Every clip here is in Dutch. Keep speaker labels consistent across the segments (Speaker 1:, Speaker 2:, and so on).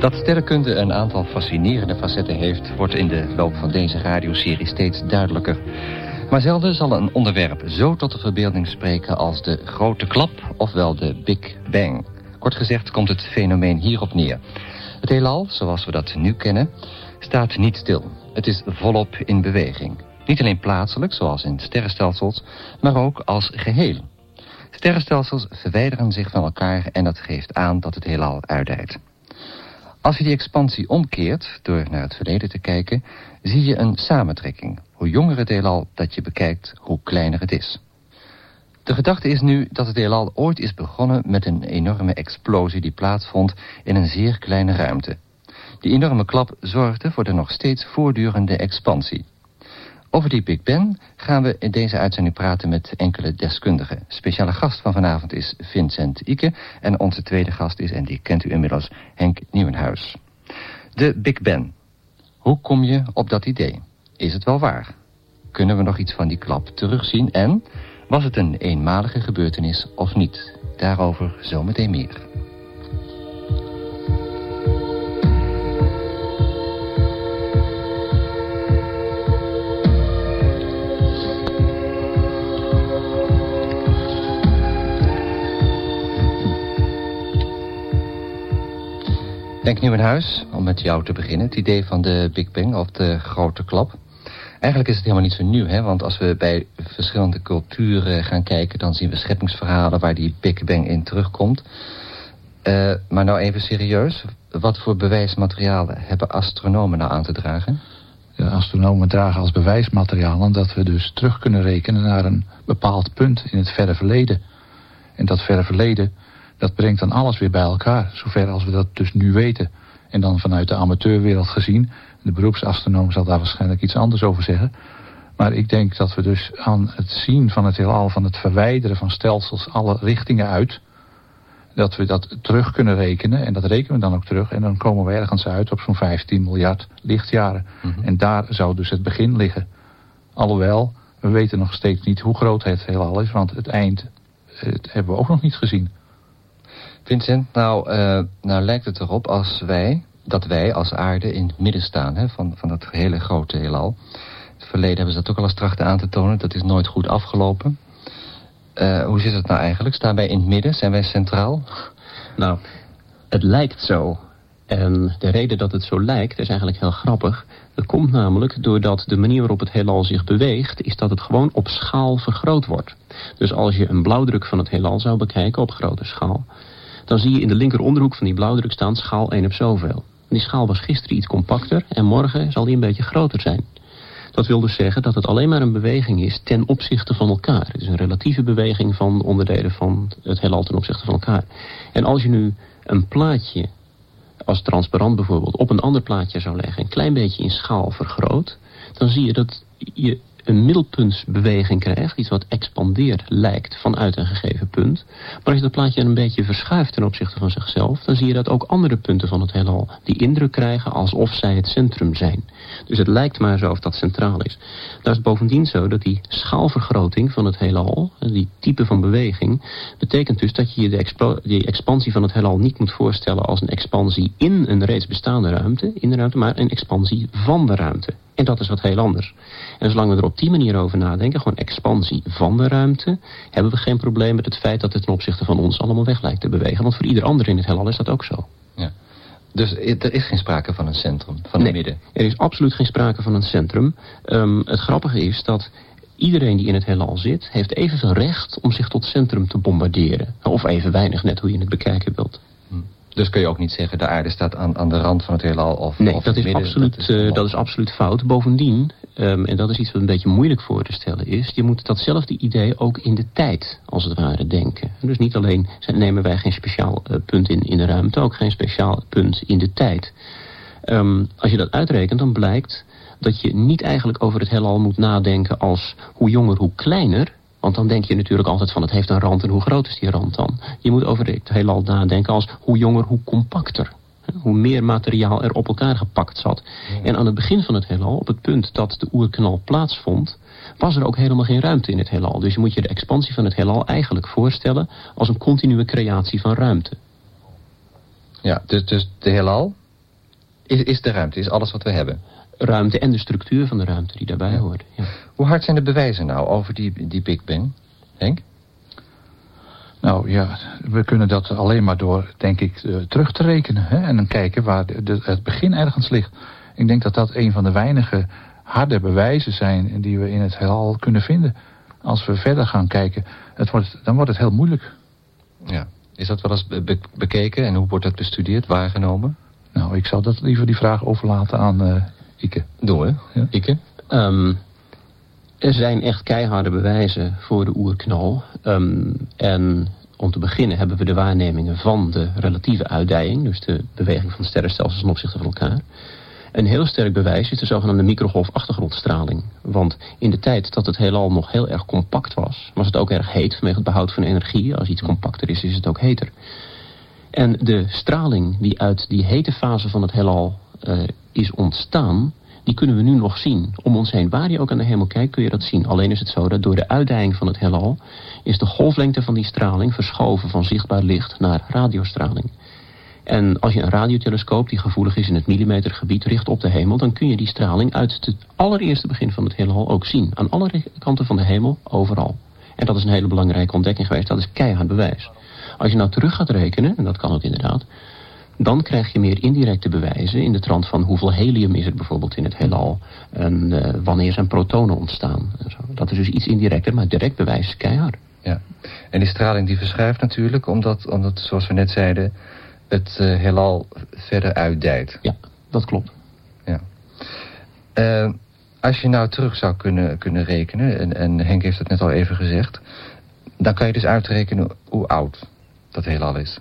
Speaker 1: Dat sterrenkunde een aantal fascinerende facetten heeft... wordt in de loop van deze radioserie steeds duidelijker. Maar zelden zal een onderwerp zo tot de verbeelding spreken... als de grote klap, ofwel de Big Bang. Kort gezegd komt het fenomeen hierop neer. Het heelal, zoals we dat nu kennen, staat niet stil. Het is volop in beweging. Niet alleen plaatselijk, zoals in sterrenstelsels, maar ook als geheel. Sterrenstelsels verwijderen zich van elkaar en dat geeft aan dat het heelal uitdijt. Als je die expansie omkeert, door naar het verleden te kijken, zie je een samentrekking. Hoe jonger het heelal dat je bekijkt, hoe kleiner het is. De gedachte is nu dat het heelal ooit is begonnen met een enorme explosie die plaatsvond in een zeer kleine ruimte. Die enorme klap zorgde voor de nog steeds voortdurende expansie. Over die Big Ben gaan we in deze uitzending praten met enkele deskundigen. Speciale gast van vanavond is Vincent Ike en onze tweede gast is, en die kent u inmiddels, Henk Nieuwenhuis. De Big Ben. Hoe kom je op dat idee? Is het wel waar? Kunnen we nog iets van die klap terugzien en was het een eenmalige gebeurtenis of niet? Daarover zometeen meer. Denk nu in huis, om met jou te beginnen. Het idee van de Big Bang of de grote klap. Eigenlijk is het helemaal niet zo nieuw, hè? want als we bij verschillende culturen gaan kijken... dan zien we scheppingsverhalen waar die Big Bang in terugkomt. Uh, maar nou even serieus, wat voor bewijsmaterialen hebben astronomen nou aan te dragen?
Speaker 2: De astronomen dragen als bewijsmaterialen dat we dus terug kunnen rekenen naar een bepaald punt in het verre verleden. En dat verre verleden, dat brengt dan alles weer bij elkaar, zover als we dat dus nu weten. En dan vanuit de amateurwereld gezien, de beroepsastronoom zal daar waarschijnlijk iets anders over zeggen. Maar ik denk dat we dus aan het zien van het heelal, van het verwijderen van stelsels alle richtingen uit, dat we dat terug kunnen rekenen. En dat rekenen we dan ook terug. En dan komen we ergens uit op zo'n 15 miljard lichtjaren. Mhm. En daar zou dus het begin liggen. Alhoewel, we weten nog steeds niet hoe groot het heelal is, want het eind het hebben we ook nog niet gezien.
Speaker 1: Vincent, nou, uh, nou lijkt het erop als wij, dat wij als aarde in het midden staan hè, van, van dat hele grote heelal. In het verleden hebben ze dat ook al eens trachten aan te tonen. Dat is nooit goed afgelopen. Uh, hoe zit het nou eigenlijk? Staan wij in het midden? Zijn wij centraal?
Speaker 3: Nou, het lijkt zo. En de reden dat het zo lijkt is eigenlijk heel grappig. Dat komt namelijk doordat de manier waarop het heelal zich beweegt... is dat het gewoon op schaal vergroot wordt. Dus als je een blauwdruk van het heelal zou bekijken op grote schaal... dan zie je in de linker onderhoek van die blauwdruk staan schaal 1 op zoveel. Die schaal was gisteren iets compacter en morgen zal die een beetje groter zijn. Dat wil dus zeggen dat het alleen maar een beweging is ten opzichte van elkaar. Het is een relatieve beweging van onderdelen van het heelal ten opzichte van elkaar. En als je nu een plaatje, als transparant bijvoorbeeld, op een ander plaatje zou leggen... een klein beetje in schaal vergroot... dan zie je dat je een middelpuntsbeweging krijgt, iets wat expandeert lijkt vanuit een gegeven punt. Maar als je dat plaatje een beetje verschuift ten opzichte van zichzelf, dan zie je dat ook andere punten van het heelal die indruk krijgen alsof zij het centrum zijn. Dus het lijkt maar zo of dat centraal is. Daar is bovendien zo dat die schaalvergroting van het heelal, die type van beweging, betekent dus dat je de die expansie van het heelal niet moet voorstellen als een expansie in een reeds bestaande ruimte, in de ruimte, maar een expansie van de ruimte. En dat is wat heel anders. En zolang we er op die manier over nadenken, gewoon expansie van de ruimte, hebben we geen probleem met het feit dat het ten opzichte van ons allemaal weg lijkt te bewegen. Want voor ieder ander in het heelal is dat ook zo. Ja.
Speaker 1: Dus er is geen sprake van een centrum, van
Speaker 3: nee,
Speaker 1: midden?
Speaker 3: er is absoluut geen sprake van een centrum. Um, het grappige is dat iedereen die in het heelal zit, heeft evenveel recht om zich tot centrum te bombarderen. Of even weinig, net hoe je het bekijken wilt.
Speaker 1: Dus kun je ook niet zeggen, de aarde staat aan, aan de rand van het heelal? Of,
Speaker 3: nee,
Speaker 1: of
Speaker 3: dat, is absoluut, dat, is, uh, dat is absoluut fout. Bovendien, um, en dat is iets wat een beetje moeilijk voor te stellen is... je moet datzelfde idee ook in de tijd, als het ware, denken. Dus niet alleen nemen wij geen speciaal uh, punt in, in de ruimte... ook geen speciaal punt in de tijd. Um, als je dat uitrekent, dan blijkt dat je niet eigenlijk over het heelal moet nadenken als hoe jonger, hoe kleiner... Want dan denk je natuurlijk altijd van het heeft een rand en hoe groot is die rand dan? Je moet over het heelal nadenken als hoe jonger, hoe compacter. Hoe meer materiaal er op elkaar gepakt zat. En aan het begin van het heelal, op het punt dat de oerknal plaatsvond... was er ook helemaal geen ruimte in het heelal. Dus je moet je de expansie van het heelal eigenlijk voorstellen... als een continue creatie van ruimte.
Speaker 1: Ja, dus, dus de heelal is, is de ruimte, is alles wat we hebben.
Speaker 3: Ruimte en de structuur van de ruimte die daarbij hoort. Ja.
Speaker 1: Hoe hard zijn de bewijzen nou over die, die Big Bang, Henk?
Speaker 2: Nou ja, we kunnen dat alleen maar door, denk ik, uh, terug te rekenen. Hè? En dan kijken waar de, de, het begin ergens ligt. Ik denk dat dat een van de weinige harde bewijzen zijn die we in het heelal kunnen vinden. Als we verder gaan kijken, het wordt, dan wordt het heel moeilijk.
Speaker 1: Ja. Is dat wel eens be bekeken en hoe wordt dat bestudeerd, waargenomen?
Speaker 2: Nou, ik zou dat liever die vraag overlaten aan uh, Ike.
Speaker 1: Doe, hè? Ja. Ike?
Speaker 3: Um, er zijn echt keiharde bewijzen voor de oerknal. Um, en om te beginnen hebben we de waarnemingen van de relatieve uitdijing. Dus de beweging van sterrenstelsels ten opzichte van elkaar. Een heel sterk bewijs is de zogenaamde microgolf-achtergrondstraling. Want in de tijd dat het heelal nog heel erg compact was... was het ook erg heet vanwege het behoud van energie. Als iets compacter is, is het ook heter. En de straling die uit die hete fase van het heelal uh, is ontstaan... die kunnen we nu nog zien. Om ons heen, waar je ook aan de hemel kijkt, kun je dat zien. Alleen is het zo dat door de uitdijing van het heelal... is de golflengte van die straling verschoven van zichtbaar licht naar radiostraling. En als je een radiotelescoop die gevoelig is in het millimetergebied richt op de hemel... dan kun je die straling uit het allereerste begin van het heelal ook zien. Aan alle kanten van de hemel, overal. En dat is een hele belangrijke ontdekking geweest. Dat is keihard bewijs. Als je nou terug gaat rekenen, en dat kan ook inderdaad... dan krijg je meer indirecte bewijzen in de trant van hoeveel helium is er bijvoorbeeld in het heelal... en uh, wanneer zijn protonen ontstaan. Dat is dus iets indirecter, maar direct bewijs is keihard.
Speaker 1: Ja, en die straling die verschuift natuurlijk, omdat, omdat zoals we net zeiden het uh, heelal verder uitdijt.
Speaker 3: Ja, dat klopt.
Speaker 1: Ja. Uh, als je nou terug zou kunnen, kunnen rekenen, en, en Henk heeft het net al even gezegd... dan kan je dus uitrekenen hoe oud dat heelal is.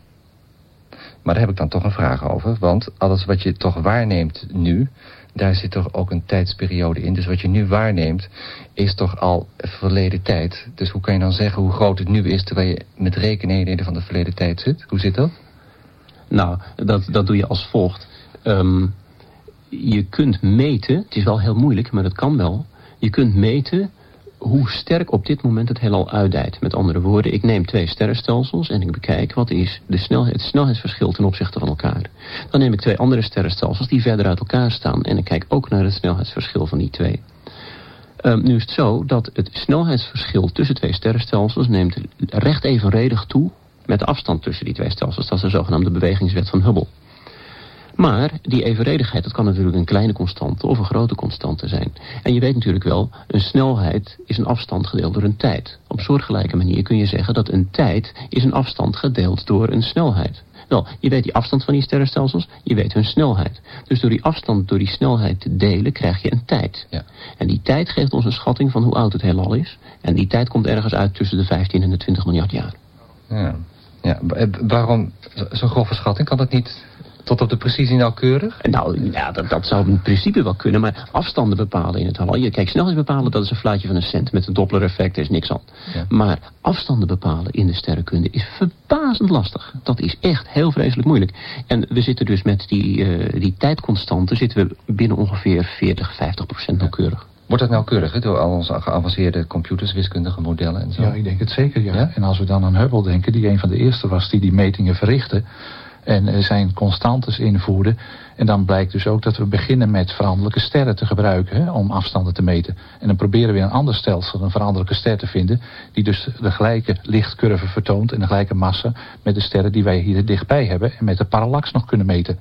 Speaker 1: Maar daar heb ik dan toch een vraag over, want alles wat je toch waarneemt nu... daar zit toch ook een tijdsperiode in. Dus wat je nu waarneemt is toch al verleden tijd. Dus hoe kan je dan zeggen hoe groot het nu is... terwijl je met rekeneenheden van de verleden tijd zit? Hoe zit dat?
Speaker 3: Nou, dat, dat doe je als volgt. Um, je kunt meten, het is wel heel moeilijk, maar dat kan wel. Je kunt meten hoe sterk op dit moment het heelal uitdijt. Met andere woorden, ik neem twee sterrenstelsels en ik bekijk wat is de snelheid, het snelheidsverschil ten opzichte van elkaar. Dan neem ik twee andere sterrenstelsels die verder uit elkaar staan en ik kijk ook naar het snelheidsverschil van die twee. Um, nu is het zo dat het snelheidsverschil tussen twee sterrenstelsels neemt recht evenredig toe met de afstand tussen die twee stelsels. Dat is de zogenaamde bewegingswet van Hubble. Maar die evenredigheid, dat kan natuurlijk een kleine constante of een grote constante zijn. En je weet natuurlijk wel, een snelheid is een afstand gedeeld door een tijd. Op soortgelijke manier kun je zeggen dat een tijd is een afstand gedeeld door een snelheid. Wel, je weet die afstand van die sterrenstelsels, je weet hun snelheid. Dus door die afstand, door die snelheid te delen, krijg je een tijd.
Speaker 1: Ja.
Speaker 3: En die tijd geeft ons een schatting van hoe oud het heelal is. En die tijd komt ergens uit tussen de 15 en de 20 miljard jaar.
Speaker 1: Ja. Ja, waarom zo'n grove schatting? Kan dat niet tot op de precisie nauwkeurig?
Speaker 3: Nou, ja, dat, dat zou in principe wel kunnen, maar afstanden bepalen in het heelal. Je kijkt snelheid bepalen, dat is een fluitje van een cent. Met een Doppler-effect is niks aan. Ja. Maar afstanden bepalen in de sterrenkunde is verbazend lastig. Dat is echt heel vreselijk moeilijk. En we zitten dus met die, uh, die tijdconstante zitten we binnen ongeveer 40, 50 procent nauwkeurig.
Speaker 1: Wordt dat nauwkeurig he, door al onze geavanceerde computers, wiskundige modellen en zo?
Speaker 2: Ja, ik denk het zeker, ja. ja. En als we dan aan Hubble denken, die een van de eerste was die die metingen verrichtte... en uh, zijn constantes invoerde... en dan blijkt dus ook dat we beginnen met veranderlijke sterren te gebruiken... He, om afstanden te meten. En dan proberen we een ander stelsel, een veranderlijke ster te vinden... die dus de gelijke lichtcurve vertoont en de gelijke massa... met de sterren die wij hier dichtbij hebben... en met de parallax nog kunnen meten.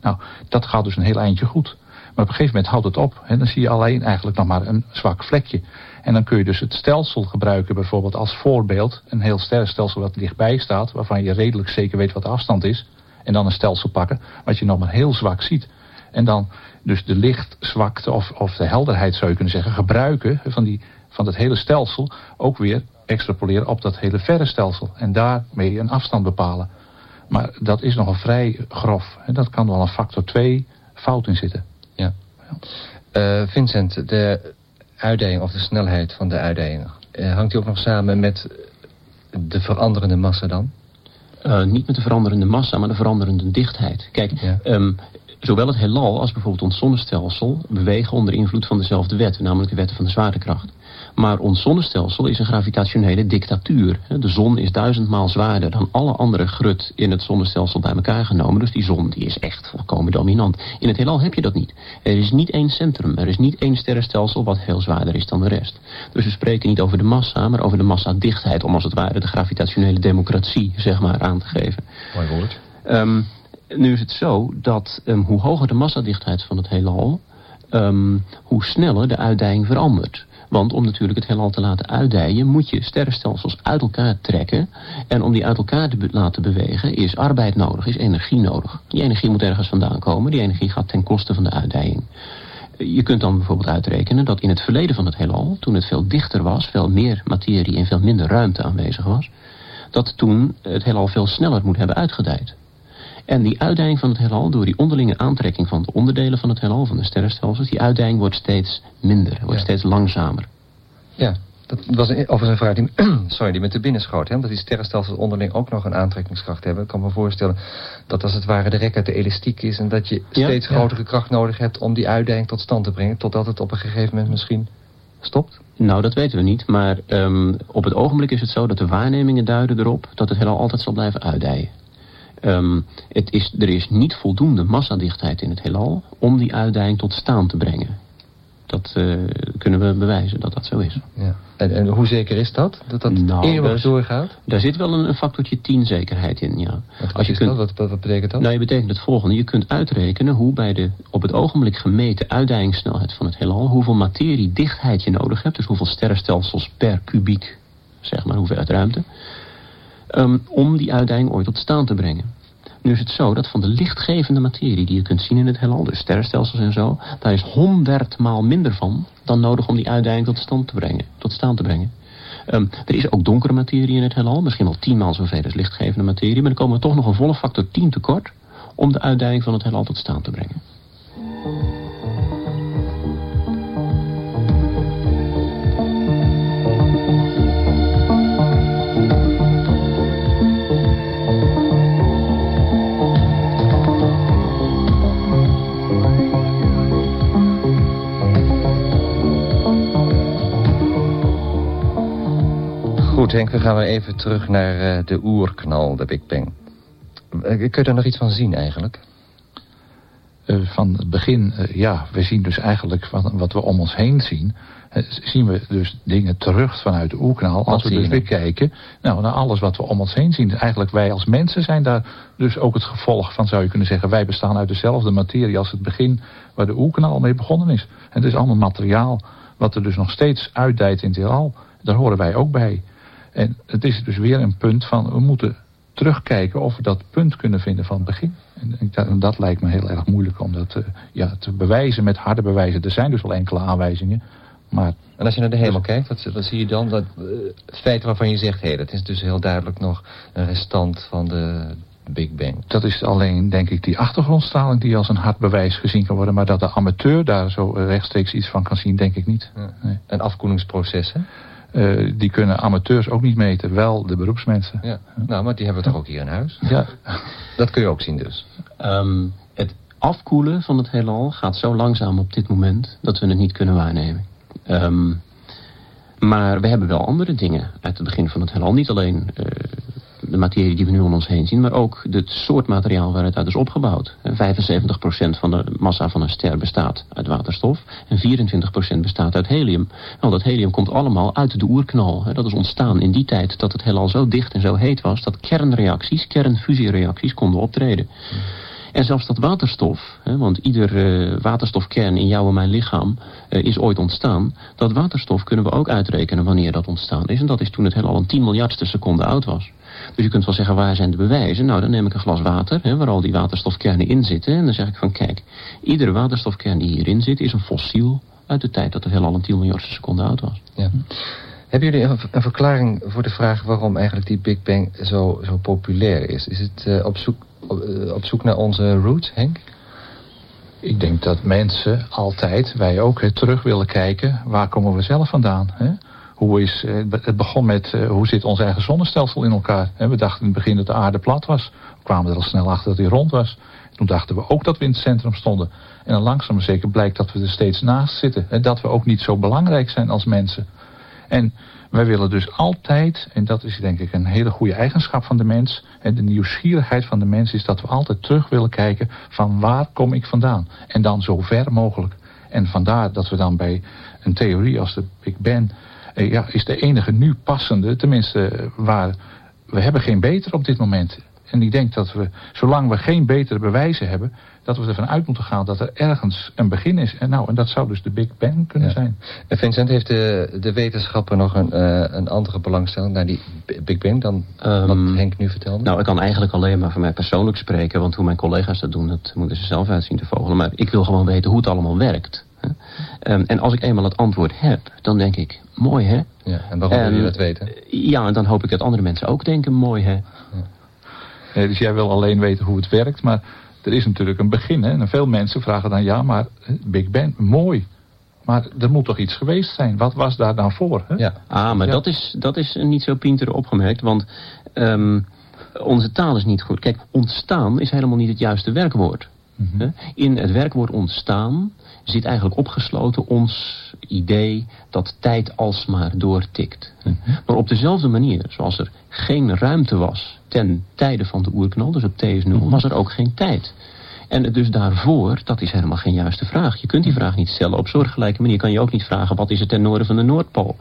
Speaker 2: Nou, dat gaat dus een heel eindje goed... Maar op een gegeven moment houdt het op. En dan zie je alleen eigenlijk nog maar een zwak vlekje. En dan kun je dus het stelsel gebruiken bijvoorbeeld als voorbeeld. Een heel sterrenstelsel wat dichtbij staat. Waarvan je redelijk zeker weet wat de afstand is. En dan een stelsel pakken wat je nog maar heel zwak ziet. En dan dus de lichtzwakte of, of de helderheid zou je kunnen zeggen. Gebruiken van, die, van dat hele stelsel ook weer extrapoleren op dat hele verre stelsel. En daarmee een afstand bepalen. Maar dat is nogal vrij grof. En dat kan wel een factor 2 fout in zitten.
Speaker 1: Ja. Uh, Vincent, de uitdijing of de snelheid van de uitdijing... Uh, hangt die ook nog samen met de veranderende massa dan?
Speaker 3: Uh, niet met de veranderende massa, maar de veranderende dichtheid. Kijk, ja. um, zowel het heelal als bijvoorbeeld ons zonnestelsel... bewegen onder invloed van dezelfde wet, namelijk de wetten van de zwaartekracht. Maar ons zonnestelsel is een gravitationele dictatuur. De zon is duizendmaal zwaarder dan alle andere grut in het zonnestelsel bij elkaar genomen. Dus die zon die is echt volkomen dominant. In het heelal heb je dat niet. Er is niet één centrum. Er is niet één sterrenstelsel wat heel zwaarder is dan de rest. Dus we spreken niet over de massa, maar over de massadichtheid. Om als het ware de gravitationele democratie, zeg maar, aan te geven.
Speaker 1: Mooi woord.
Speaker 3: Um, nu is het zo dat um, hoe hoger de massadichtheid van het heelal... Um, hoe sneller de uitdijing verandert. Want om natuurlijk het heelal te laten uitdijen... moet je sterrenstelsels uit elkaar trekken. En om die uit elkaar te laten bewegen... is arbeid nodig, is energie nodig. Die energie moet ergens vandaan komen. Die energie gaat ten koste van de uitdijing. Je kunt dan bijvoorbeeld uitrekenen dat in het verleden van het heelal... toen het veel dichter was, veel meer materie en veel minder ruimte aanwezig was... dat toen het heelal veel sneller moet hebben uitgedijd. En die uitdijing van het heelal, door die onderlinge aantrekking van de onderdelen van het heelal, van de sterrenstelsels, die uitdijing wordt steeds minder, wordt ja. steeds langzamer.
Speaker 1: Ja, dat was een, overigens een vraag die, sorry, die met de binnenschoot. Hè? Dat die sterrenstelsels onderling ook nog een aantrekkingskracht hebben. Ik kan me voorstellen dat als het ware de rek uit de elastiek is... en dat je steeds ja, grotere kracht nodig hebt om die uitdijing tot stand te brengen... totdat het op een gegeven moment misschien stopt?
Speaker 3: Nou, dat weten we niet. Maar um, op het ogenblik is het zo dat de waarnemingen duiden erop... dat het heelal altijd zal blijven uitdijen. Um, het is, er is niet voldoende massadichtheid in het heelal om die uitdijing tot staan te brengen. Dat uh, kunnen we bewijzen dat dat zo is.
Speaker 1: Ja. En, en hoe zeker is dat? Dat dat nou, eeuwig daar, doorgaat?
Speaker 3: Daar zit wel een, een factortje 10 zekerheid in, ja.
Speaker 1: Wat, Als je kunt, wat, wat, wat, betekent dat?
Speaker 3: Nou, je betekent het volgende. Je kunt uitrekenen hoe bij de op het ogenblik gemeten uitdijingssnelheid van het heelal... hoeveel materiedichtheid je nodig hebt. Dus hoeveel sterrenstelsels per kubiek, zeg maar, hoeveelheid ruimte um, om die uitdijing ooit tot staan te brengen. Nu is het zo dat van de lichtgevende materie die je kunt zien in het heelal, dus sterrenstelsels en zo, daar is honderdmaal minder van dan nodig om die uitdijing tot stand te brengen, tot staan te brengen. Um, er is ook donkere materie in het heelal, misschien wel tienmaal zoveel als lichtgevende materie, maar dan komen we toch nog een volle factor 10 tekort om de uitdijing van het heelal tot staan te brengen.
Speaker 1: Goed Henk, we gaan weer even terug naar uh, de oerknal, de Big Bang. Uh, kun je daar nog iets van zien eigenlijk?
Speaker 2: Uh, van het begin, ja, we zien dus eigenlijk wat, wat we om ons heen zien... zien we dus dingen terug vanuit de oerknal. Als we dus weer kijken nou, naar alles wat we om ons heen zien. Eigenlijk wij als mensen zijn daar dus ook het gevolg van, zou je kunnen zeggen... wij bestaan uit dezelfde materie als het begin waar de oerknal mee begonnen is. Het is allemaal materiaal wat er dus nog steeds uitdijt in het heelal. Daar horen wij ook bij. En het is dus weer een punt van, we moeten terugkijken of we dat punt kunnen vinden van het begin. En, en dat lijkt me heel erg moeilijk om dat uh, ja, te bewijzen met harde bewijzen. Er zijn dus al enkele aanwijzingen. Maar
Speaker 1: en als je naar de hemel kijkt, wat, wat zie je dan? Dat, uh, het feit waarvan je zegt, hé, hey, dat is dus heel duidelijk nog een restant van de Big Bang.
Speaker 2: Dat is alleen, denk ik, die achtergrondstraling die als een hard bewijs gezien kan worden. Maar dat de amateur daar zo rechtstreeks iets van kan zien, denk ik niet. Ja.
Speaker 1: Nee. Een afkoelingsproces, hè?
Speaker 2: Uh, die kunnen amateurs ook niet meten, wel de beroepsmensen.
Speaker 1: Ja. Nou, maar die hebben we toch ook hier in huis?
Speaker 2: Ja.
Speaker 1: Dat kun je ook zien dus.
Speaker 3: Um, het afkoelen van het heelal gaat zo langzaam op dit moment dat we het niet kunnen waarnemen. Um, maar we hebben wel andere dingen uit het begin van het heelal. Niet alleen uh, de materie die we nu om ons heen zien, maar ook het soort materiaal waar het uit is opgebouwd. 75% van de massa van een ster bestaat uit waterstof en 24% bestaat uit helium. Nou, dat helium komt allemaal uit de oerknal. Dat is ontstaan in die tijd dat het heelal zo dicht en zo heet was dat kernreacties, kernfusiereacties konden optreden. En zelfs dat waterstof, hè, want ieder uh, waterstofkern in jouw en mijn lichaam uh, is ooit ontstaan. Dat waterstof kunnen we ook uitrekenen wanneer dat ontstaan is. En dat is toen het heelal een 10 miljardste seconde oud was. Dus je kunt wel zeggen, waar zijn de bewijzen? Nou, dan neem ik een glas water, hè, waar al die waterstofkernen in zitten. En dan zeg ik van, kijk, iedere waterstofkern die hierin zit is een fossiel uit de tijd dat het heelal een 10 miljardste seconde oud was.
Speaker 1: Ja. Hebben jullie een, verklaring voor de vraag waarom eigenlijk die Big Bang zo, zo populair is? Is het uh, op, zoek, op, uh, op, zoek naar onze roots, Henk?
Speaker 2: Ik denk dat mensen altijd, wij ook, terug willen kijken... waar komen we zelf vandaan? Hè? Hoe is, uh, het begon met hoe zit ons eigen zonnestelsel in elkaar? We dachten in het begin dat de aarde plat was. We kwamen er al snel achter dat hij rond was. Toen dachten we ook dat we in het centrum stonden. En dan langzaam maar zeker blijkt dat we er steeds naast zitten. En dat we ook niet zo belangrijk zijn als mensen. En wij willen dus altijd, en dat is denk ik een hele goede eigenschap van de mens... en de nieuwsgierigheid van de mens is dat we altijd terug willen kijken... van waar kom ik vandaan? En dan zo ver mogelijk. En vandaar dat we dan bij een theorie als de Big Bang... Eh, ja, is de enige nu passende, tenminste waar... we hebben geen beter op dit moment. En ik denk dat we, zolang we geen betere bewijzen hebben dat we ervan uit moeten gaan dat er ergens een begin is. En, nou, en dat zou dus de Big Bang kunnen zijn.
Speaker 1: En Vincent, heeft de, de wetenschapper nog een, uh, een andere belangstelling naar die Big Bang dan um, wat Henk nu vertelde?
Speaker 3: Nou, ik kan eigenlijk alleen maar voor mij persoonlijk spreken. Want hoe mijn collega's dat doen, dat moeten ze zelf uitzien te vogelen. Maar ik wil gewoon weten hoe het allemaal werkt. Um, en als ik eenmaal het antwoord heb, dan denk ik, mooi hè?
Speaker 1: Ja, en waarom wil je dat weten?
Speaker 3: Ja, en dan hoop ik dat andere mensen ook denken, mooi hè? Ja.
Speaker 2: Nee, dus jij wil alleen weten hoe het werkt, maar er is natuurlijk een begin. Hè? En veel mensen vragen dan, ja, maar Big Bang, mooi. Maar er moet toch iets geweest zijn? Wat was daar dan voor? Hè?
Speaker 3: Ja. Ah, maar dat, is, dat is niet zo pinter opgemerkt, want um, onze taal is niet goed. Kijk, ontstaan is helemaal niet het juiste werkwoord. Mm -hmm. In het werkwoord ontstaan zit eigenlijk opgesloten ons idee dat tijd alsmaar doortikt. -hmm. Maar op dezelfde manier, zoals er geen ruimte was ten tijde van de oerknal, dus op T is 0, was er ook geen tijd. En dus daarvoor, dat is helemaal geen juiste vraag. Je kunt die vraag niet stellen. Op soortgelijke manier kan je ook niet vragen... wat is het ten noorden van de Noordpool?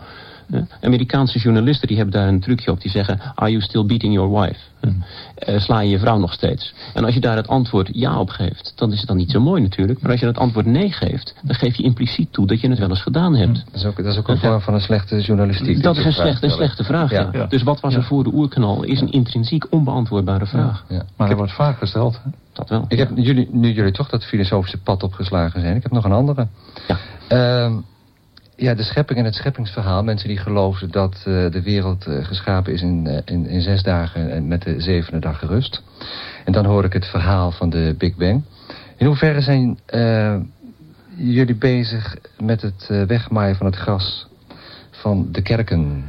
Speaker 3: Amerikaanse journalisten die hebben daar een trucje op. Die zeggen, are you still beating your wife? Uh, sla je je vrouw nog steeds? En als je daar het antwoord ja op geeft, dan is het dan niet zo mooi natuurlijk. Maar als je het antwoord nee geeft, dan geef je impliciet toe dat je het wel eens gedaan hebt.
Speaker 1: Dat is ook, dat is ook een vorm van een slechte journalistiek.
Speaker 3: Dat is een, slecht, een slechte vraag, ja. Ja. Dus wat was er voor de oerknal is een intrinsiek onbeantwoordbare vraag.
Speaker 2: Maar er wordt vaak gesteld. Hè?
Speaker 3: Dat wel.
Speaker 1: Ik heb jullie, nu jullie toch dat filosofische pad opgeslagen zijn, ik heb nog een andere. Ja. Uh, ja, de schepping en het scheppingsverhaal. Mensen die geloven dat uh, de wereld uh, geschapen is in, uh, in, in, zes dagen en met de zevende dag gerust. En dan hoor ik het verhaal van de Big Bang. In hoeverre zijn jullie bezig met het wegmaaien van het gras van de kerken?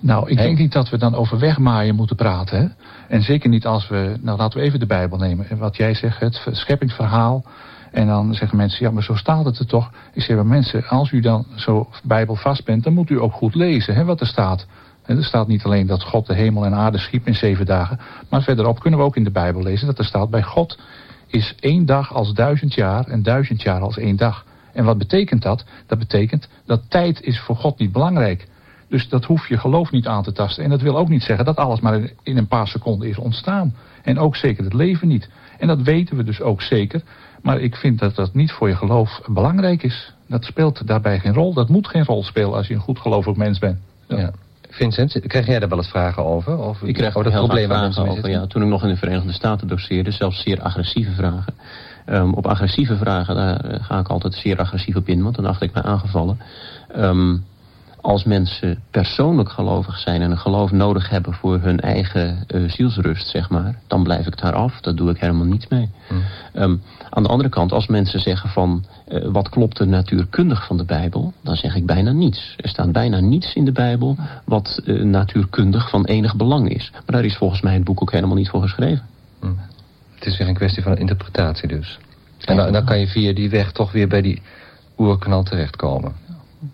Speaker 2: Nou, ik denk niet dat we dan over wegmaaien moeten praten. Hè? En zeker niet als we, nou laten we even de Bijbel nemen. En wat jij zegt, het scheppingsverhaal en dan zeggen mensen, ja, maar zo staat het er toch. Ik zeg, maar mensen, als u dan zo bijbelvast bent, dan moet u ook goed lezen hè, wat er staat. En er staat niet alleen dat God de hemel en aarde schiep in zeven dagen. Maar verderop kunnen we ook in de Bijbel lezen dat er staat bij God is één dag als duizend jaar en duizend jaar als één dag. En wat betekent dat? Dat betekent dat tijd is voor God niet belangrijk. Dus dat hoef je geloof niet aan te tasten. En dat wil ook niet zeggen dat alles maar in een paar seconden is ontstaan. En ook zeker het leven niet. En dat weten we dus ook zeker. Maar ik vind dat dat niet voor je geloof belangrijk is. Dat speelt daarbij geen rol. Dat moet geen rol spelen als je een goed gelovig mens bent.
Speaker 1: Ja. ja. Vincent, krijg jij daar wel eens vragen over?
Speaker 3: Of, ik krijg er dat probleem vragen over. Ja, toen ik nog in de Verenigde Staten doseerde, zelfs zeer agressieve vragen. Um, op agressieve vragen, daar eh, ga ik altijd zeer agressief op in, want dan dacht ik me aangevallen. Um, als mensen persoonlijk gelovig zijn en een geloof nodig hebben voor hun eigen uh, zielsrust, zeg maar, dan blijf ik daar af. Daar doe ik helemaal niets mee. Mm. Um, aan de andere kant, als mensen zeggen van uh, wat klopt er natuurkundig van de Bijbel, dan zeg ik bijna niets. Er staat bijna niets in de Bijbel wat uh, natuurkundig van enig belang is. Maar daar is volgens mij het boek ook helemaal niet voor geschreven. Mm.
Speaker 1: Het is weer een kwestie van interpretatie dus. En dan, dan, kan je via die weg toch weer bij die oerknal terechtkomen.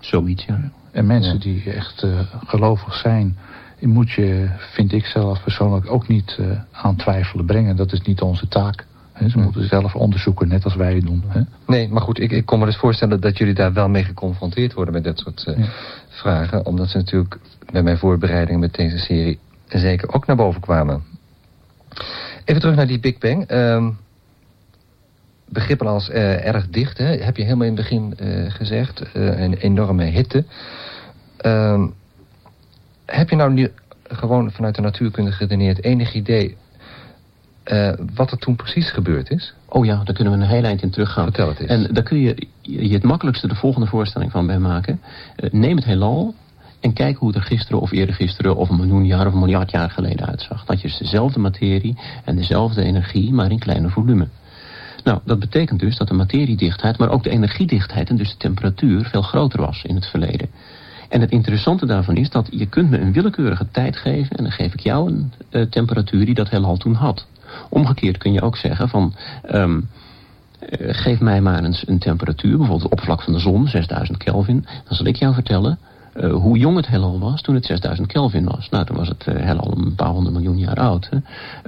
Speaker 3: Zoiets, ja.
Speaker 2: En mensen die echt uh, gelovig zijn, moet je, vind ik zelf persoonlijk, ook niet uh, aan twijfelen brengen. Dat is niet onze taak. He, ze moeten zelf onderzoeken, net als wij het doen. He.
Speaker 1: Nee, maar goed, ik, ik kon me dus voorstellen dat jullie daar wel mee geconfronteerd worden met dat soort uh, ja. vragen. Omdat ze natuurlijk bij mijn voorbereiding met deze serie zeker ook naar boven kwamen. Even terug naar die Big Bang. Um, begrippen als uh, erg dicht, hè, heb je helemaal in het begin uh, gezegd. Uh, een enorme hitte. Um, heb je nou nu gewoon vanuit de natuurkunde geredeneerd enig idee wat er toen precies gebeurd is?
Speaker 3: Oh ja, daar kunnen we een heel eind in teruggaan.
Speaker 1: Vertel het eens.
Speaker 3: En daar kun je je het makkelijkste de volgende voorstelling van bij maken. Neem het heelal en kijk hoe het er gisteren of eerder gisteren of een miljoen jaar of een miljard jaar geleden uitzag. Dat je dezelfde materie en dezelfde energie, maar in kleiner volume. Nou, dat betekent dus dat de materiedichtheid, maar ook de energiedichtheid en dus de temperatuur veel groter was in het verleden. En het interessante daarvan is dat je kunt me een willekeurige tijd geven... en dan geef ik jou een uh, temperatuur die dat heelal toen had. Omgekeerd kun je ook zeggen van... Um, Uh, geef mij maar eens een temperatuur, bijvoorbeeld het oppervlak van de zon, 6000 Kelvin. Dan zal ik jou vertellen uh, hoe jong het heelal was toen het 6000 Kelvin was. Nou, toen was het uh, heelal een paar honderd miljoen jaar oud. Hè?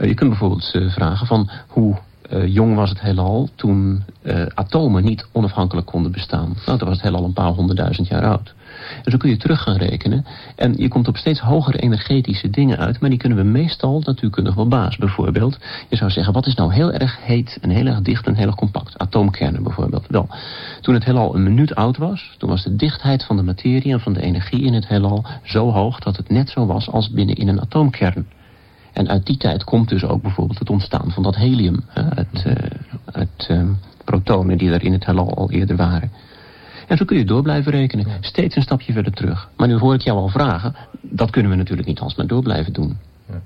Speaker 3: Je kunt bijvoorbeeld vragen van hoe jong was het heelal toen atomen niet onafhankelijk konden bestaan. Nou, toen was het heelal een paar honderdduizend jaar oud. En zo kun je terug gaan rekenen. En je komt op steeds hogere energetische dingen uit. Maar die kunnen we meestal natuurkundig wel baas. Bijvoorbeeld, je zou zeggen, wat is nou heel erg heet en heel erg dicht en heel erg compact? Atoomkernen bijvoorbeeld. Wel, toen het heelal een minuut oud was, toen was de dichtheid van de materie en van de energie in het heelal zo hoog dat het net zo was als binnen in een atoomkern. En uit die tijd komt dus ook bijvoorbeeld het ontstaan van dat helium. Hè, uit, uh, uit uh, protonen die er in het heelal al eerder waren. En zo kun je door blijven rekenen. Steeds een stapje verder terug. Maar nu hoor ik jou al vragen. Dat kunnen we natuurlijk niet alsmaar door blijven doen. Ja.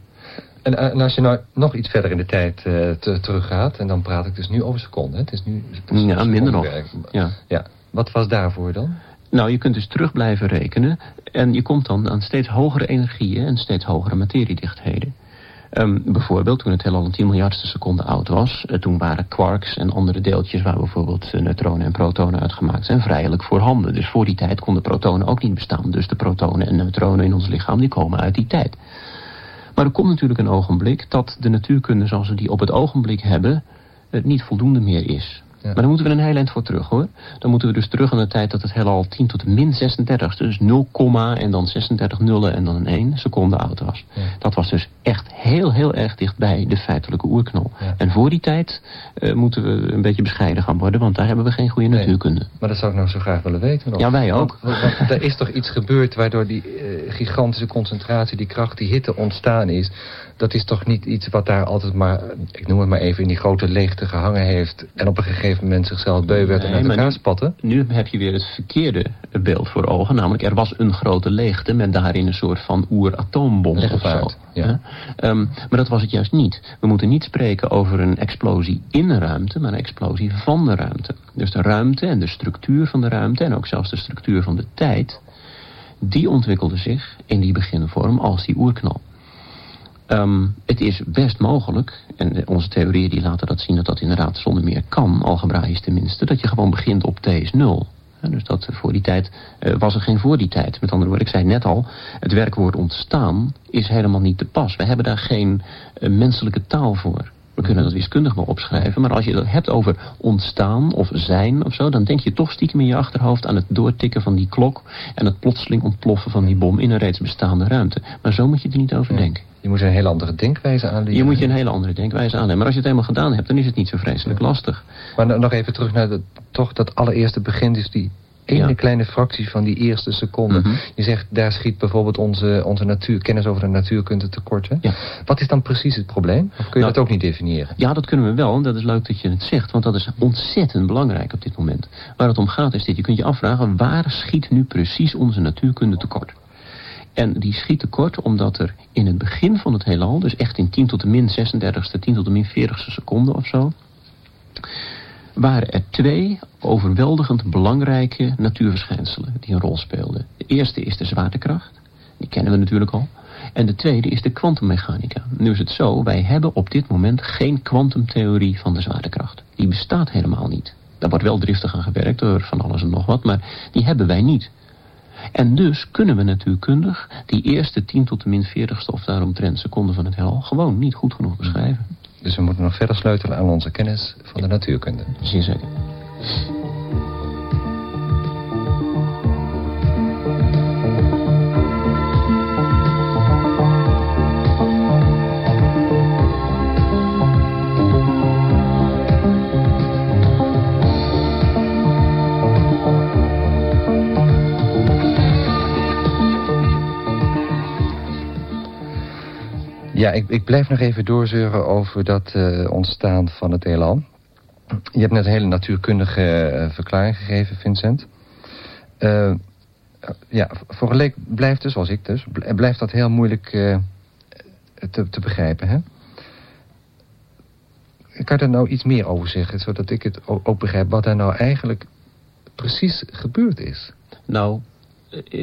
Speaker 1: En, en, als je nou nog iets verder in de tijd uh, te, teruggaat... en dan praat ik dus nu over seconden. Het is nu
Speaker 3: ja, minder nog. Ja.
Speaker 1: ja. Wat was daarvoor dan?
Speaker 3: Nou, je kunt dus terug blijven rekenen. En je komt dan aan steeds hogere energieën en steeds hogere materiedichtheden. Um, bijvoorbeeld toen het heelal een 10 miljardste seconde oud was... Uh, toen waren quarks en andere deeltjes... waar bijvoorbeeld uh, neutronen en protonen uitgemaakt zijn... vrijelijk voorhanden. Dus voor die tijd konden protonen ook niet bestaan. Dus de protonen en neutronen in ons lichaam... die komen uit die tijd. Maar er komt natuurlijk een ogenblik... dat de natuurkunde zoals we die op het ogenblik hebben... het niet voldoende meer is. Maar dan moeten we een heel eind voor terug hoor. Dan moeten we dus terug aan de tijd dat het heelal 10 tot de min 36, dus 0, en dan 36 nullen en dan een 1 seconde oud was. Ja. Dat was dus echt heel, heel erg dichtbij de feitelijke oerknal. Ja. En voor die tijd uh, moeten we een beetje bescheiden gaan worden, want daar hebben we geen goede nee. natuurkunde.
Speaker 1: Maar dat zou ik nou zo graag willen weten.
Speaker 3: Ja, wij ook.
Speaker 1: Want, want er is toch iets gebeurd waardoor die uh, gigantische concentratie, die kracht, die hitte ontstaan is dat is toch niet iets wat daar altijd maar, ik noem het maar even, in die grote leegte gehangen heeft... en op een gegeven moment zichzelf beu werd en uit elkaar spatten?
Speaker 3: Nu heb je weer het verkeerde beeld voor ogen. Namelijk, er was een grote leegte met daarin een soort van oeratoombom of zo.
Speaker 1: Ja.
Speaker 3: Um, maar dat was het juist niet. We moeten niet spreken over een explosie in de ruimte, maar een explosie van de ruimte. Dus de ruimte en de structuur van de ruimte en ook zelfs de structuur van de tijd... die ontwikkelde zich in die beginvorm als die oerknal. Um, het is best mogelijk, en onze theorieën die laten dat zien dat dat inderdaad zonder meer kan, algebraisch tenminste, dat je gewoon begint op t is 0. dus dat voor die tijd uh, was er geen voor die tijd. Met andere woorden, ik zei net al, het werkwoord ontstaan is helemaal niet te pas. We hebben daar geen uh, menselijke taal voor. We kunnen dat wiskundig wel opschrijven, maar als je het hebt over ontstaan of zijn of zo, dan denk je toch stiekem in je achterhoofd aan het doortikken van die klok en het plotseling ontploffen van die bom in een reeds bestaande ruimte. Maar zo moet je er niet over denken.
Speaker 1: Je moet een hele andere denkwijze aanleren.
Speaker 3: Je moet je een hele andere denkwijze aanleren. Maar als je het eenmaal gedaan hebt, dan is het niet zo vreselijk lastig.
Speaker 1: Maar nog even terug naar de, toch dat allereerste begin, dus die ene ja. kleine fractie van die eerste seconde. Mm -hmm. Je zegt, daar schiet bijvoorbeeld onze, onze natuur, kennis over de natuurkunde tekort. Hè?
Speaker 3: Ja.
Speaker 1: Wat is dan precies het probleem? Of kun je nou, dat ook niet definiëren?
Speaker 3: Ja, dat kunnen we wel. En dat is leuk dat je het zegt. Want dat is ontzettend belangrijk op dit moment. Waar het om gaat is dit. Je kunt je afvragen, waar schiet nu precies onze natuurkunde tekort? En die schiet tekort omdat er in het begin van het heelal... dus echt in 10 tot de min 36ste, 10 tot de min 40ste seconde of zo... waren er twee overweldigend belangrijke natuurverschijnselen die een rol speelden. De eerste is de zwaartekracht, die kennen we natuurlijk al. En de tweede is de kwantummechanica. Nu is het zo, wij hebben op dit moment geen kwantumtheorie van de zwaartekracht. Die bestaat helemaal niet. Daar wordt wel driftig aan gewerkt door van alles en nog wat, maar die hebben wij niet. En dus kunnen we natuurkundig die eerste 10 tot de min 40ste of daaromtrent seconden van het heelal gewoon niet goed genoeg beschrijven.
Speaker 1: Dus we moeten nog verder sleutelen aan onze kennis van de natuurkunde.
Speaker 3: Zeer zeker.
Speaker 1: Ik, ik blijf nog even doorzeuren over dat uh, ontstaan van het heelal. Je hebt net een hele natuurkundige uh, verklaring gegeven, Vincent. Uh, ja, voor een leek blijft dus, zoals ik dus, blijft dat heel moeilijk te, te begrijpen, hè? Kan je er nou iets meer over zeggen, zodat ik het ook begrijp wat er nou eigenlijk precies gebeurd is?
Speaker 3: Nou, eh,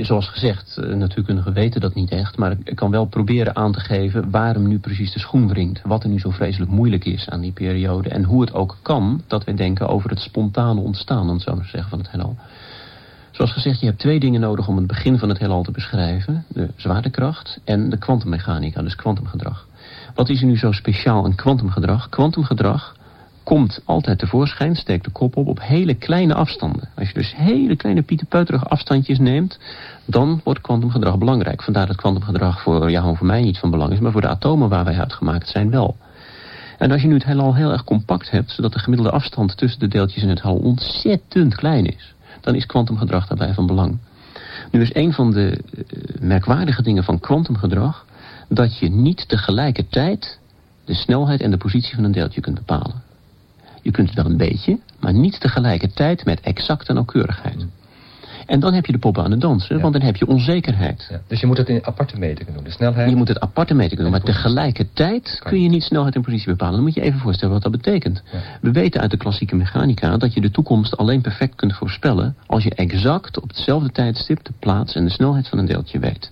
Speaker 3: zoals gezegd, eh, natuurkundigen weten dat niet echt. Maar ik kan wel proberen aan te geven waarom nu precies de schoen wringt. Wat er nu zo vreselijk moeilijk is aan die periode. En hoe het ook kan dat we denken over het spontane ontstaan, om het zo maar zeggen, van het heelal. Zoals gezegd, je hebt twee dingen nodig om het begin van het heelal te beschrijven. De zwaartekracht en de kwantummechanica, dus kwantumgedrag. Wat is er nu zo speciaal aan kwantumgedrag? Kwantumgedrag komt altijd tevoorschijn, steekt de kop op, op hele kleine afstanden. Als je dus hele kleine pieterpeuterige afstandjes neemt, dan wordt kwantumgedrag belangrijk. Vandaar dat kwantumgedrag voor jou en voor mij niet van belang is, maar voor de atomen waar wij uitgemaakt zijn wel. En als je nu het heelal heel erg compact hebt, zodat de gemiddelde afstand tussen de deeltjes in het heelal ontzettend klein is, dan is kwantumgedrag daarbij van belang. Nu is een van de uh, merkwaardige dingen van kwantumgedrag dat je niet tegelijkertijd de snelheid en de positie van een deeltje kunt bepalen. Je kunt het wel een beetje, maar niet tegelijkertijd met exacte nauwkeurigheid. En dan heb je de poppen aan het dansen, want dan heb je onzekerheid. Ja.
Speaker 1: Dus je moet het in aparte metingen doen, de snelheid?
Speaker 3: Je moet het aparte metingen doen, maar tegelijkertijd kun je niet snelheid en positie bepalen. Dan moet je even voorstellen wat dat betekent. We weten uit de klassieke mechanica dat je de toekomst alleen perfect kunt voorspellen... als je exact op hetzelfde tijdstip de plaats en de snelheid van een deeltje weet.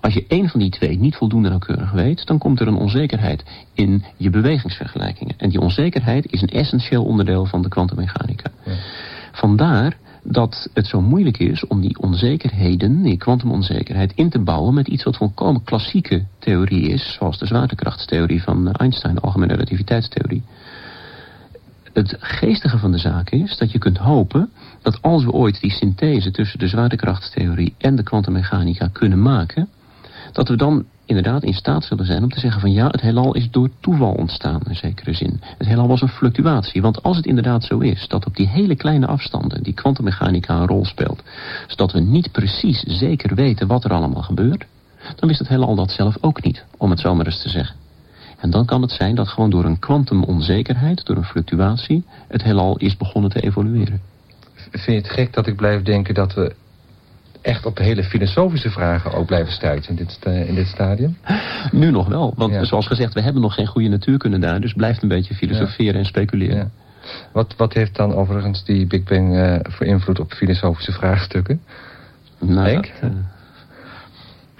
Speaker 3: Als je één van die twee niet voldoende nauwkeurig weet... dan komt er een onzekerheid in je bewegingsvergelijkingen. En die onzekerheid is een essentieel onderdeel van de kwantummechanica. Ja. Vandaar dat het zo moeilijk is om die onzekerheden, die kwantumonzekerheid, in te bouwen met iets wat volkomen klassieke theorie is, zoals de zwaartekrachtstheorie van Einstein, de algemene relativiteitstheorie. Het geestige van de zaak is dat je kunt hopen dat als we ooit die synthese tussen de zwaartekrachtstheorie en de kwantummechanica kunnen maken, dat we dan inderdaad in staat zullen zijn om te zeggen van ja, het heelal is door toeval ontstaan in zekere zin. Het heelal was een fluctuatie, want als het inderdaad zo is dat op die hele kleine afstanden die kwantummechanica een rol speelt, zodat we niet precies zeker weten wat er allemaal gebeurt, dan wist het heelal dat zelf ook niet, om het zo maar eens te zeggen. En dan kan het zijn dat gewoon door een kwantumonzekerheid, door een fluctuatie, het heelal is begonnen te evolueren.
Speaker 1: Vind je het gek dat ik blijf denken dat we echt op hele filosofische vragen ook blijven stuiten in dit, in dit stadium?
Speaker 3: Nu nog wel, want zoals gezegd, we hebben nog geen goede natuurkunde daar, dus blijft een beetje filosoferen en speculeren. Ja.
Speaker 1: Wat, wat heeft dan overigens die Big Bang uh, voor invloed op filosofische vraagstukken?
Speaker 3: Nou, Denk? Dat, uh...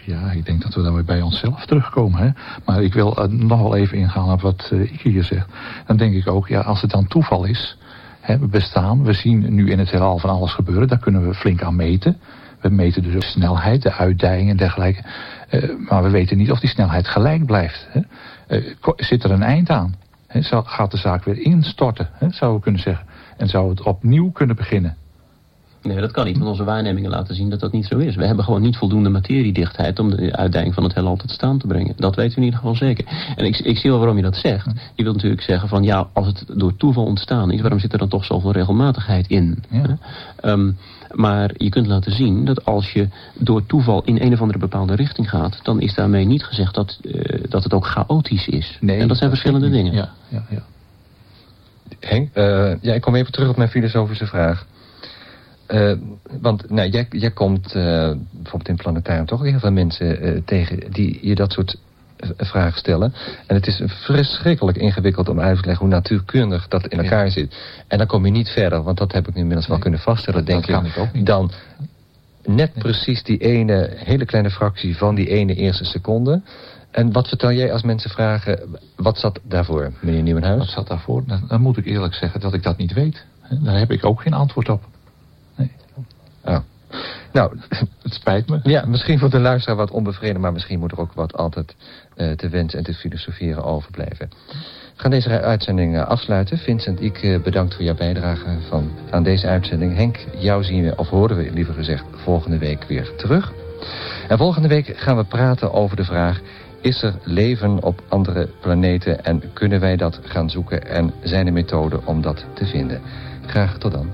Speaker 2: Ja, ik denk dat we dan weer bij onszelf terugkomen. Hè? Maar ik wil uh, nog wel even ingaan op wat uh, ik hier zeg. Dan denk ik ook, ja, als het dan toeval is... Hè, we bestaan, we zien nu in het heelal van alles gebeuren... daar kunnen we flink aan meten. We meten dus de snelheid, de uitdijing en dergelijke. Uh, maar we weten niet of die snelheid gelijk blijft. Hè? Uh, zit er een eind aan? Hè? gaat de zaak weer instorten, hè? zouden we kunnen zeggen. En zou het opnieuw kunnen beginnen.
Speaker 3: Nee, dat kan niet, want onze waarnemingen laten zien dat dat niet zo is. We hebben gewoon niet voldoende materiedichtheid om de uitdijing van het heelal tot staan te brengen. Dat weten we in ieder geval zeker. En ik, ik zie wel waarom je dat zegt. Je wilt natuurlijk zeggen van ja, als het door toeval ontstaan is, waarom zit er dan toch zoveel regelmatigheid in? Ja. Um, maar je kunt laten zien dat als je door toeval in een of andere bepaalde richting gaat... dan is daarmee niet gezegd dat, uh, dat het ook chaotisch is. Nee, en dat zijn verschillende dingen.
Speaker 2: Ja, ja, ja.
Speaker 1: Henk, uh, ja, ik kom even terug op mijn filosofische vraag. Uh, want nou, jij, jij komt bijvoorbeeld in Planetarium toch heel veel mensen tegen die je dat soort vragen stellen. En het is verschrikkelijk ingewikkeld om uit te leggen hoe natuurkundig dat in elkaar zit. En dan kom je niet verder, want dat heb ik nu inmiddels wel kunnen vaststellen, denk
Speaker 2: dat ik. ook niet.
Speaker 1: Dan net precies die ene hele kleine fractie van die ene eerste seconde. En wat vertel jij als mensen vragen, wat zat daarvoor, meneer Nieuwenhuis?
Speaker 2: Wat zat daarvoor? Dan, dan moet ik eerlijk zeggen dat ik dat niet weet. Daar heb ik ook geen antwoord op. Nee.
Speaker 1: Oh. Nou,
Speaker 2: het spijt me.
Speaker 1: Ja, misschien voor de luisteraar wat onbevredigend, maar misschien moet er ook wat altijd te wensen en te filosoferen overblijven. We gaan deze uitzending uh, afsluiten. Vincent, ik uh, bedankt voor jouw bijdrage van, aan deze uitzending. Henk, jou zien we, of horen we liever gezegd, volgende week weer terug. En volgende week gaan we praten over de vraag... Is er leven op andere planeten en kunnen wij dat gaan zoeken... en zijn er methoden om dat te vinden? Graag tot dan.